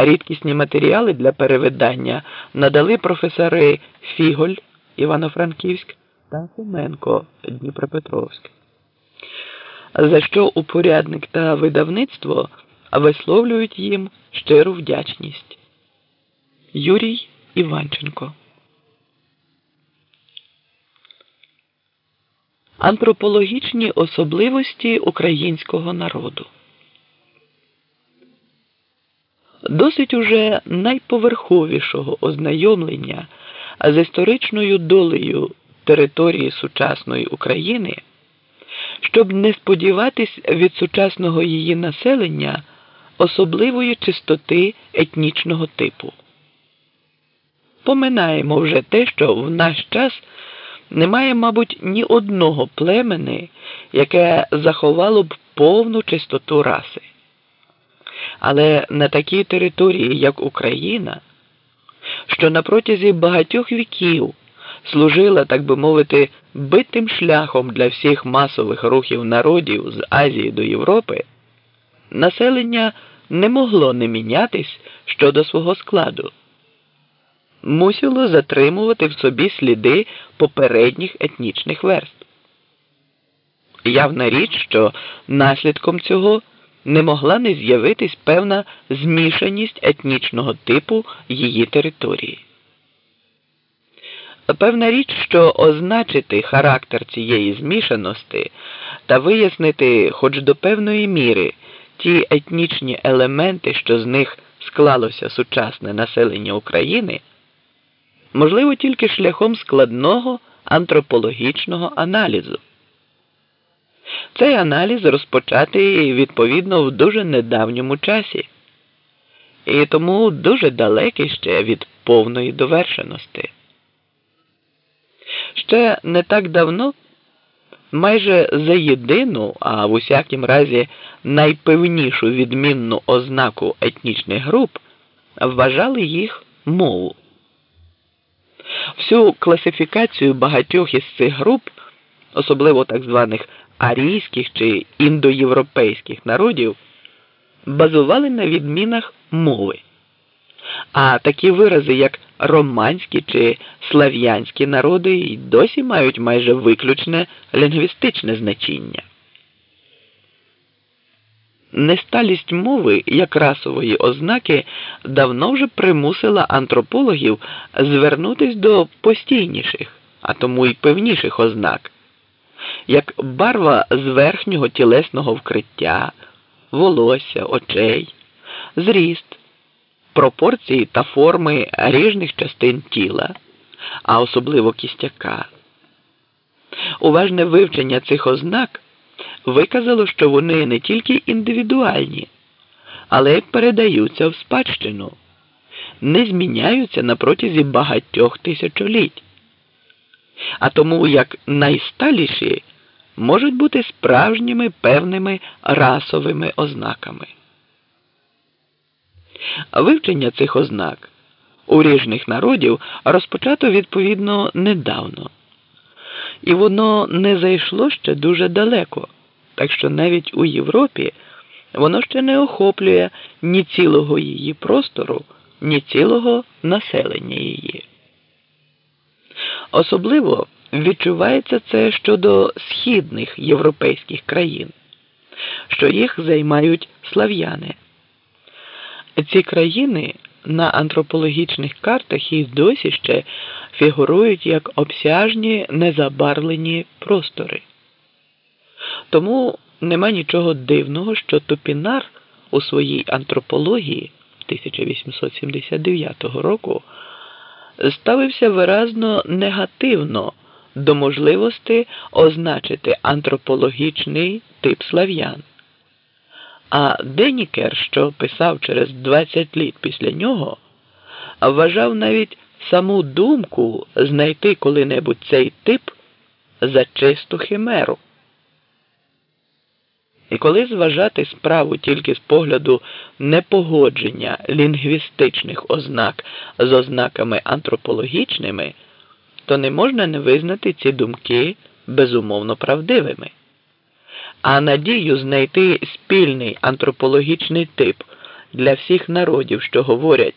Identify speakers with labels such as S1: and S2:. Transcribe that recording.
S1: а рідкісні матеріали для перевидання надали професори Фіголь Івано-Франківськ та Фоменко Дніпропетровськ. За що упорядник та видавництво висловлюють їм щиру вдячність. Юрій Іванченко Антропологічні особливості українського народу. Досить уже найповерховішого ознайомлення з історичною долею території сучасної України, щоб не сподіватись від сучасного її населення особливої чистоти етнічного типу. Поминаємо вже те, що в наш час немає, мабуть, ні одного племени, яке заховало б повну чистоту раси. Але на такій території, як Україна, що на протязі багатьох віків служила, так би мовити, битим шляхом для всіх масових рухів народів з Азії до Європи, населення не могло не мінятись щодо свого складу мусило затримувати в собі сліди попередніх етнічних верств. Явна річ, що наслідком цього не могла не з'явитись певна змішаність етнічного типу її території. Певна річ, що означити характер цієї змішаності та вияснити хоч до певної міри ті етнічні елементи, що з них склалося сучасне населення України можливо тільки шляхом складного антропологічного аналізу. Цей аналіз розпочатий відповідно в дуже недавньому часі і тому дуже далекий ще від повної довершеності. Ще не так давно майже за єдину, а в усякім разі найпевнішу відмінну ознаку етнічних груп вважали їх мову. Всю класифікацію багатьох із цих груп, особливо так званих арійських чи індоєвропейських народів, базували на відмінах мови. А такі вирази, як романські чи слав'янські народи, й досі мають майже виключне лінгвістичне значення. Несталість мови як расової ознаки давно вже примусила антропологів звернутись до постійніших, а тому й певніших ознак, як барва з верхнього тілесного вкриття, волосся, очей, зріст, пропорції та форми ріжних частин тіла, а особливо кістяка. Уважне вивчення цих ознак виказало, що вони не тільки індивідуальні, але й передаються в спадщину, не зміняються на протязі багатьох тисячоліть. А тому як найсталіші можуть бути справжніми певними расовими ознаками. Вивчення цих ознак у ріжних народів розпочато відповідно недавно, і воно не зайшло ще дуже далеко так що навіть у Європі воно ще не охоплює ні цілого її простору, ні цілого населення її. Особливо відчувається це щодо східних європейських країн, що їх займають слав'яни. Ці країни на антропологічних картах і досі ще фігурують як обсяжні незабарвлені простори. Тому нема нічого дивного, що Топінар у своїй антропології 1879 року ставився виразно негативно до можливості означити антропологічний тип слав'ян. А Денікер, що писав через 20 літ після нього, вважав навіть саму думку знайти коли-небудь цей тип за чисту химеру. І коли зважати справу тільки з погляду непогодження лінгвістичних ознак з ознаками антропологічними, то не можна не визнати ці думки безумовно правдивими. А надію знайти спільний антропологічний тип для всіх народів, що говорять